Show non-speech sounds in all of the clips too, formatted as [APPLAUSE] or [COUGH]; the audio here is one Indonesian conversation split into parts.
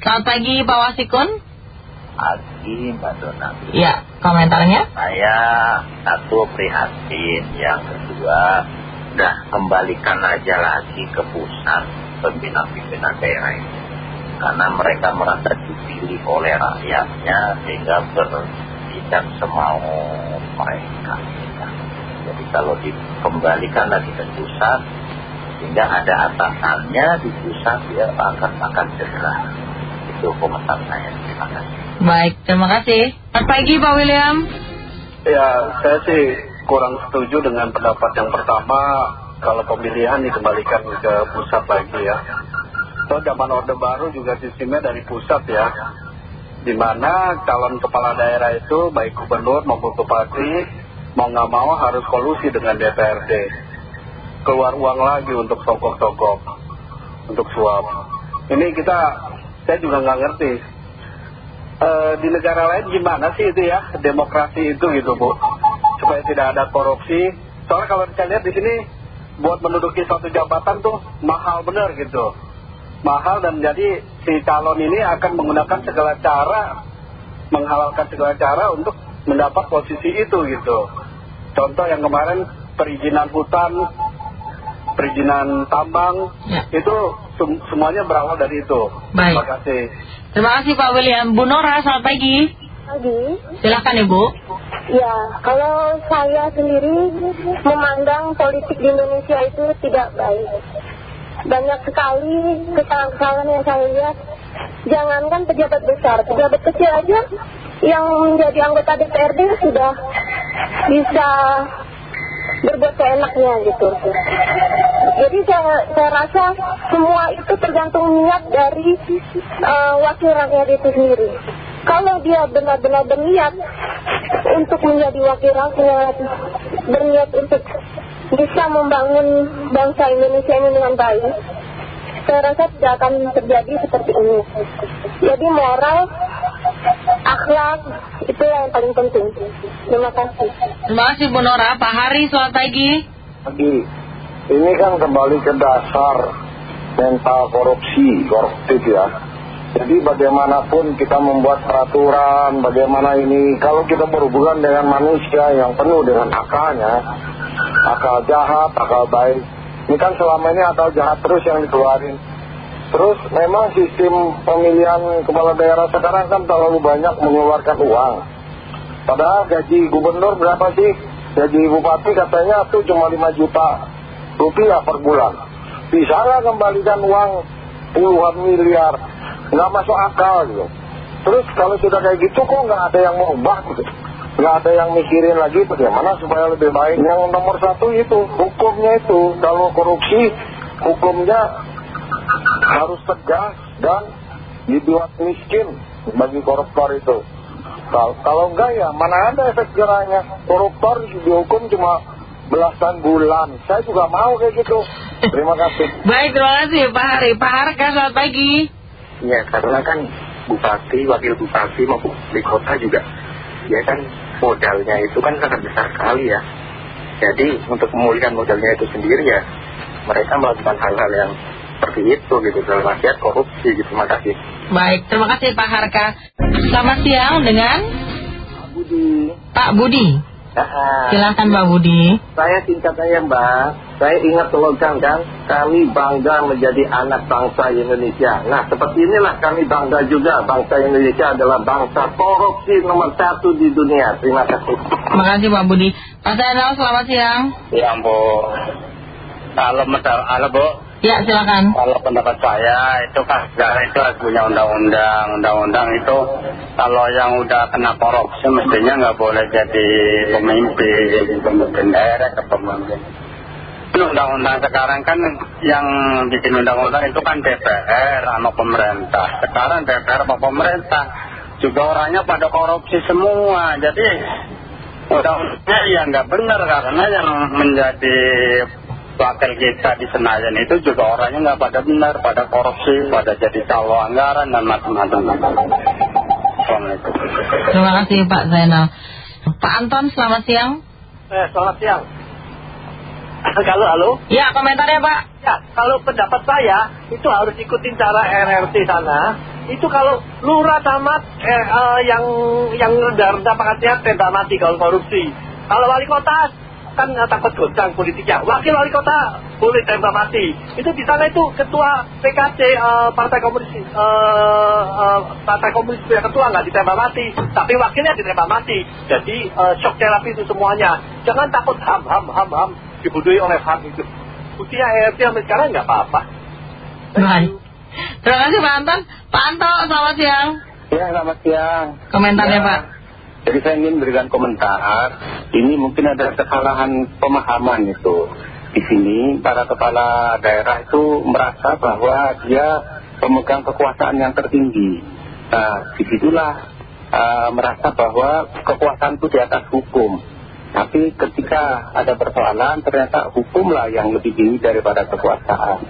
Selamat pagi Pak Wasikun. Pagi Mbak Dona. Ya, komentarnya? Saya satu prihatin, yang kedua, udah kembalikan aja lagi ke pusat pembina-pembina daerah ini. Karena mereka merasa dipilih oleh rakyatnya sehingga bertindak semau mereka. Jadi kalau dikembalikan lagi ke pusat, sehingga ada atasannya di pusat dia akan akan segera. Itu komentar saya. Terima kasih. Baik, terima kasih. Selamat pagi Pak William. Ya, saya sih kurang setuju dengan pendapat yang pertama kalau pemilihan dikembalikan ke pusat lagi ya. So zaman Orde Baru juga sistemnya dari pusat ya. Di mana calon kepala daerah itu baik gubernur maupun bupati mau nggak mau harus kolusi dengan DPRD. Keluar uang lagi untuk sogok-sogok, untuk suap. Ini kita, saya juga nggak ngerti. Eh, di negara lain gimana sih itu ya demokrasi itu gitu bu supaya tidak ada korupsi soalnya kalau saya lihat di sini buat menduduki suatu jabatan tuh mahal bener gitu mahal dan jadi si calon ini akan menggunakan segala cara menghalalkan segala cara untuk mendapat posisi itu gitu contoh yang kemarin perizinan hutan perizinan tambang Ya. itu semuanya berawal dari itu Baik. terima kasih Terima kasih Pak William. Bu Nora, selamat pagi. Pagi. Silakan Ibu. Ya, kalau saya sendiri memandang politik di Indonesia itu tidak baik. Banyak sekali kesalahan-kesalahan yang saya lihat. Jangankan pejabat besar, pejabat kecil aja yang menjadi anggota DPRD sudah bisa berbuat seenaknya gitu. Rasa semua itu tergantung niat dari eh, wakil rakyat itu sendiri. Kalau dia benar-benar berniat untuk menjadi wakil rakyat, berniat untuk bisa membangun bangsa Indonesia ini dengan baik, saya rasa tidak akan terjadi seperti ini. Jadi moral, akhlak, itu yang paling penting. Terima kasih. Terima kasih Bu Nora. Pak Hari, selamat pagi. Pagi, ini kan kembali ke dasar mental korupsi, koruptif ya. Jadi bagaimanapun kita membuat peraturan, bagaimana ini, kalau kita berhubungan dengan manusia yang penuh dengan akalnya, akal jahat, akal baik, ini kan selama ini akal jahat terus yang dikeluarin. Terus memang sistem pemilihan kepala daerah sekarang kan terlalu banyak mengeluarkan uang. Padahal gaji gubernur berapa sih? Gaji bupati katanya tuh cuma 5 juta rupiah per bulan. Bisa nggak kembalikan uang puluhan miliar? Nggak masuk akal gitu. Terus kalau sudah kayak gitu kok nggak ada yang mau ubah gitu. Nggak ada yang mikirin lagi bagaimana supaya lebih baik. Yang nomor satu itu, hukumnya itu. Kalau korupsi, hukumnya harus tegas dan dibuat miskin bagi koruptor itu. Kalau, kalau enggak ya mana ada efek jerahnya. Koruptor dihukum cuma belasan bulan. Saya juga mau kayak gitu. Terima kasih. [LAUGHS] Baik, terima kasih Pak Hari. Pak Harka, selamat pagi. Ya karena kan bupati, wakil bupati maupun di kota juga ya kan modalnya itu kan sangat besar sekali ya. Jadi untuk memulihkan modalnya itu sendiri ya mereka melakukan hal-hal yang seperti itu gitu dalam artian korupsi gitu. Terima kasih. Baik, terima kasih Pak Harka. Selamat siang dengan Budi. Pak Budi. Ah, Silakan Pak Budi. Saya singkat aja Mbak. Saya ingat slogan kan, kami bangga menjadi anak bangsa Indonesia. Nah seperti inilah kami bangga juga, bangsa Indonesia adalah bangsa korupsi nomor satu di dunia. Terima kasih. Terima kasih Pak Budi. Pak Zainal, selamat siang. Ya ampun. Kalau medal, halo Bu, Ya, silakan. kalau pendapat saya itu kan negara itu harus punya undang-undang. Undang-undang itu kalau yang udah kena korupsi mestinya nggak boleh jadi pemimpin, pemimpin daerah ke pemimpin. Undang-undang sekarang kan yang bikin undang-undang itu kan DPR sama pemerintah. Sekarang DPR sama pemerintah juga orangnya pada korupsi semua. Jadi undang-undangnya ya nggak benar karena yang menjadi wakil kita di Senayan itu juga orangnya nggak pada benar, pada korupsi, pada jadi calo anggaran dan macam-macam. Terima kasih Pak Zainal. Pak Anton, selamat siang. Eh, selamat siang. Kalau halo, Ya, komentarnya Pak. ya kalau pendapat saya itu harus ikutin cara RRT sana itu kalau lurah camat eh, eh, yang yang rendah-rendah pangkatnya tenda mati kalau korupsi. Kalau wali kota kan eh, takut goncang politiknya. Wakil wali kota boleh tembak mati. Itu di sana itu ketua PKC eh, Partai Komunis eh, eh, Partai Komunis yang ketua nggak ditembak mati, tapi wakilnya ditembak mati. Jadi shock terapi itu semuanya. Jangan takut ham ham ham ham dibunuhi oleh ham itu. Buktinya ERT sampai sekarang nggak apa-apa. Baik. Terima kasih Pak Anton. Pak Anto, selamat siang. Ya, selamat siang. Komentarnya Ya. Pak. Jadi saya ingin berikan komentar. Ini mungkin ada kesalahan pemahaman itu. Di sini para kepala daerah itu merasa bahwa dia pemegang kekuasaan yang tertinggi. Nah, di situlah uh, merasa bahwa kekuasaan itu di atas hukum. Tapi ketika ada persoalan, ternyata hukumlah yang lebih tinggi daripada kekuasaan.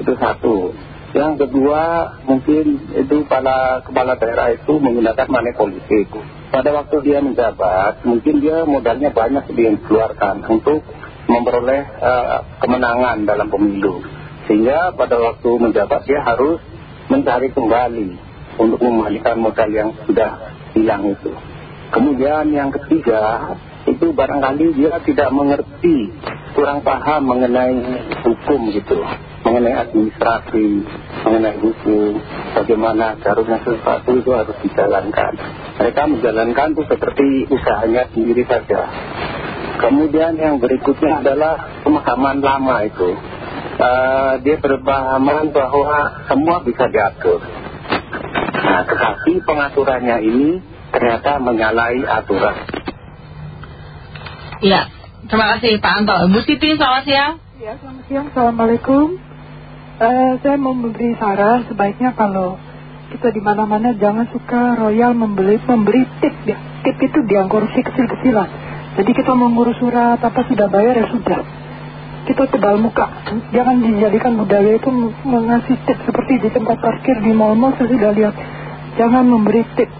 Itu satu. Yang kedua, mungkin itu para kepala daerah itu menggunakan money politik. Pada waktu dia menjabat, mungkin dia modalnya banyak dikeluarkan untuk memperoleh eh, kemenangan dalam pemilu. Sehingga pada waktu menjabat dia harus mencari kembali untuk mengembalikan modal yang sudah hilang itu. Kemudian yang ketiga, itu barangkali dia tidak mengerti, kurang paham mengenai hukum gitu, mengenai administrasi, mengenai hukum, bagaimana seharusnya sesuatu itu harus dijalankan. Mereka menjalankan itu seperti usahanya sendiri saja. Kemudian yang berikutnya adalah pemahaman lama itu. Eh, dia berpemahaman bahwa semua bisa diatur. Nah, tetapi pengaturannya ini ternyata menyalahi aturan. Iya. Terima kasih Pak Anto. Bu Siti, selamat siang. Ya, selamat siang. Assalamualaikum. Eh, saya mau memberi saran sebaiknya kalau kita di mana-mana jangan suka royal membeli memberi tip ya. Tip itu dia korupsi kecil-kecilan. Jadi kita mau ngurus surat apa sudah bayar ya sudah. Kita tebal muka. Jangan dijadikan budaya itu mengasih tip seperti di tempat parkir di mall-mall saya sudah lihat. Jangan memberi tip.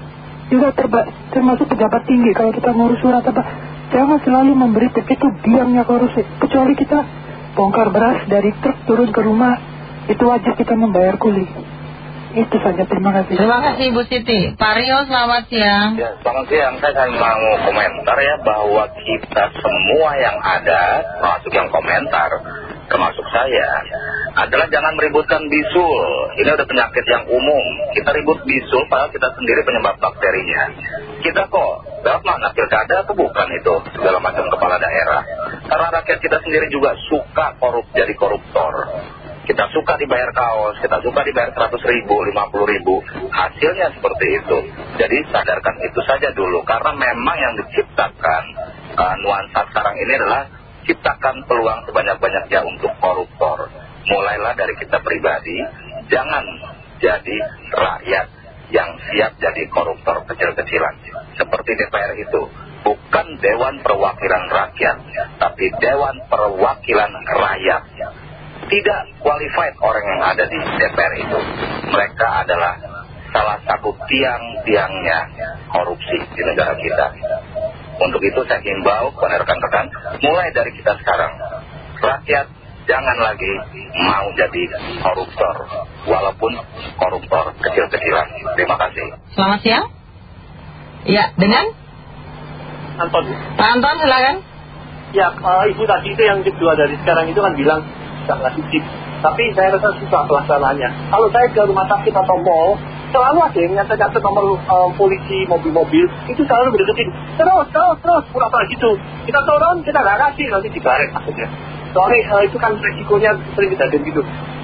Juga terba, termasuk pejabat tinggi kalau kita ngurus surat apa. Jangan selalu memberi tip itu biangnya korupsi. Kecuali kita bongkar beras dari truk turun ke rumah itu wajib kita membayar kuli. Itu saja, terima kasih. Terima kasih Bu Siti. Pak Rio, selamat siang. Ya, selamat siang. Saya akan mau komentar ya bahwa kita semua yang ada, termasuk yang komentar, termasuk saya, adalah jangan meributkan bisul. Ini udah penyakit yang umum. Kita ribut bisul, padahal kita sendiri penyebab bakterinya. Kita kok, lewat mana pilkada atau bukan itu, segala macam kepala daerah. Karena rakyat kita sendiri juga suka korup jadi koruptor. Kita suka dibayar kaos, kita suka dibayar 100 ribu, 50 ribu. Hasilnya seperti itu. Jadi sadarkan itu saja dulu. Karena memang yang diciptakan uh, nuansa sekarang ini adalah ciptakan peluang sebanyak-banyaknya untuk koruptor. Mulailah dari kita pribadi. Jangan jadi rakyat yang siap jadi koruptor kecil-kecilan. Seperti DPR itu. Bukan Dewan Perwakilan Rakyat. Tapi Dewan Perwakilan Rakyat tidak qualified orang yang ada di DPR itu. Mereka adalah salah satu tiang-tiangnya korupsi di negara kita. Untuk itu saya himbau kepada rekan-rekan, mulai dari kita sekarang, rakyat jangan lagi mau jadi koruptor, walaupun koruptor kecil-kecilan. Terima kasih. Selamat siang. Iya, dengan Anton. Pak Anton, silakan. Ya, eh, ibu tadi itu yang kedua dari sekarang itu kan bilang ngasih tip. Tapi saya rasa susah pelaksanaannya. Kalau saya ke rumah sakit atau mall, selalu ada yang nyata-nyata nomor eh, polisi, mobil-mobil, itu selalu berdeketin. Terus, terus, terus, pura-pura gitu. Kita turun, kita nggak kasih, nanti dibarek maksudnya. Soalnya eh, itu kan resikonya sering kejadian gitu.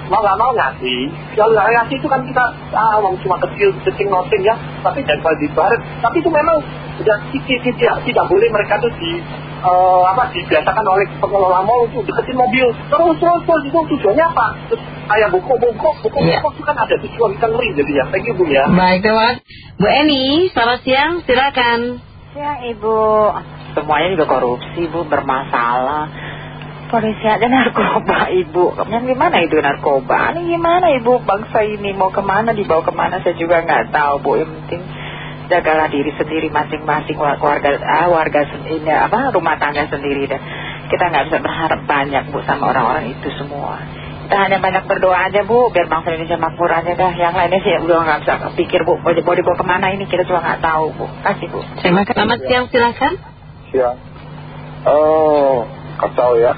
Mau nggak mau ngasih, kalau nggak ngasih itu kan kita, ah, uang cuma kecil, kecil noting ya, tapi jangan dibarek. Tapi itu memang sudah tidak, tidak, tidak boleh mereka tuh di eh, apa dibiasakan oleh pengelola mall untuk deketin mobil terus terus terus itu tujuannya apa terus kayak bongkok-bongkok Iya. bongkok itu kan ada tujuan kita ngeri jadi ya thank you bu ya Baik, terima kasih. Bu Eni, selamat siang. Silakan. Siang Ibu. Semuanya juga korupsi Bu, bermasalah. Polisi aja narkoba Ibu. Yang gimana itu narkoba? Ini gimana Ibu? Bangsa ini mau ke mana, dibawa ke mana saya juga nggak tahu Bu. Yang penting jagalah diri sendiri masing-masing wa- warga ah, warga ini apa rumah tangga sendiri dan kita nggak bisa berharap banyak Bu sama orang-orang itu semua. Kita hanya banyak berdoa aja Bu, biar bangsa Indonesia makmur aja dah. Yang lainnya sih udah nggak bisa pikir Bu, mau mau dibawa ke mana ini kita juga nggak tahu Bu. Kasih Bu. Terima kasih. Selamat siang, silakan. Siang. Oh, kacau ya.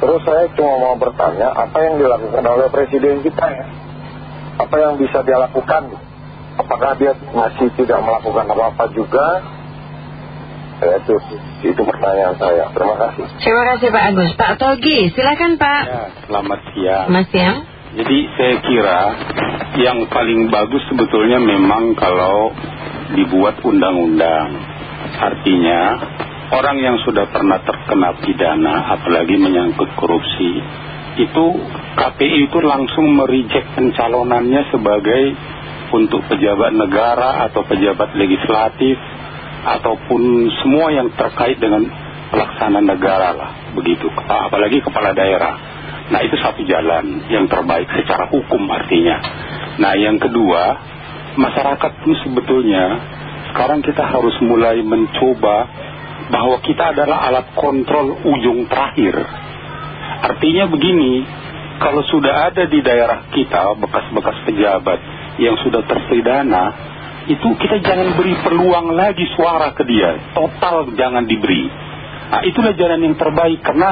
Terus saya cuma mau bertanya, apa yang dilakukan oleh presiden kita ya? Apa yang bisa dia lakukan? Apakah dia masih tidak melakukan apa-apa juga? Ya, itu, itu pertanyaan saya. Terima kasih. Terima kasih Pak Agus. Pak Togi, silakan Pak. Ya, selamat siang. Mas siang. Jadi saya kira yang paling bagus sebetulnya memang kalau dibuat undang-undang. Artinya orang yang sudah pernah terkena pidana apalagi menyangkut korupsi itu KPI itu langsung merijek pencalonannya sebagai untuk pejabat negara atau pejabat legislatif ataupun semua yang terkait dengan pelaksanaan negara lah begitu. Apalagi kepala daerah. Nah itu satu jalan yang terbaik secara hukum artinya. Nah yang kedua masyarakat pun sebetulnya sekarang kita harus mulai mencoba bahwa kita adalah alat kontrol ujung terakhir. Artinya begini kalau sudah ada di daerah kita bekas-bekas pejabat yang sudah terpidana itu kita jangan beri peluang lagi suara ke dia. Total jangan diberi. Nah itulah jalan yang terbaik karena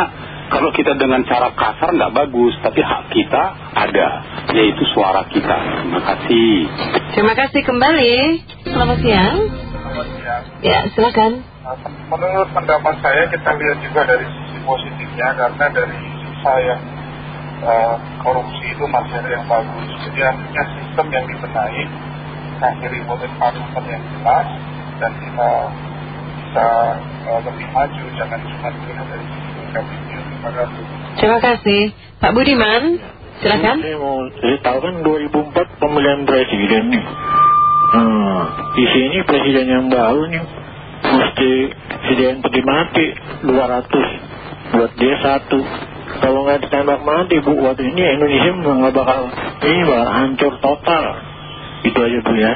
kalau kita dengan cara kasar nggak bagus tapi hak kita ada yaitu suara kita. Terima kasih. Terima kasih kembali. Selamat siang. Ya, silakan. Menurut pendapat saya kita lihat juga dari sisi positifnya karena dari sisa yang eh, korupsi itu masih ada yang bagus. Jadi artinya sistem yang dibenahi akhiri model manuver yang jelas dan kita bisa eh, lebih maju jangan cuma dilihat dari sisi KPU. Terima kasih. Terima kasih. Pak Budiman, silakan. Saya mau saya tahu kan 2004 pemilihan presiden nih. Di sini presiden yang baru nih mesti presiden peti mati 200 buat dia satu. Kalau nggak ditembak mati bu, waktu ini Indonesia nggak bakal ini bakal hancur total. Itu aja bu ya.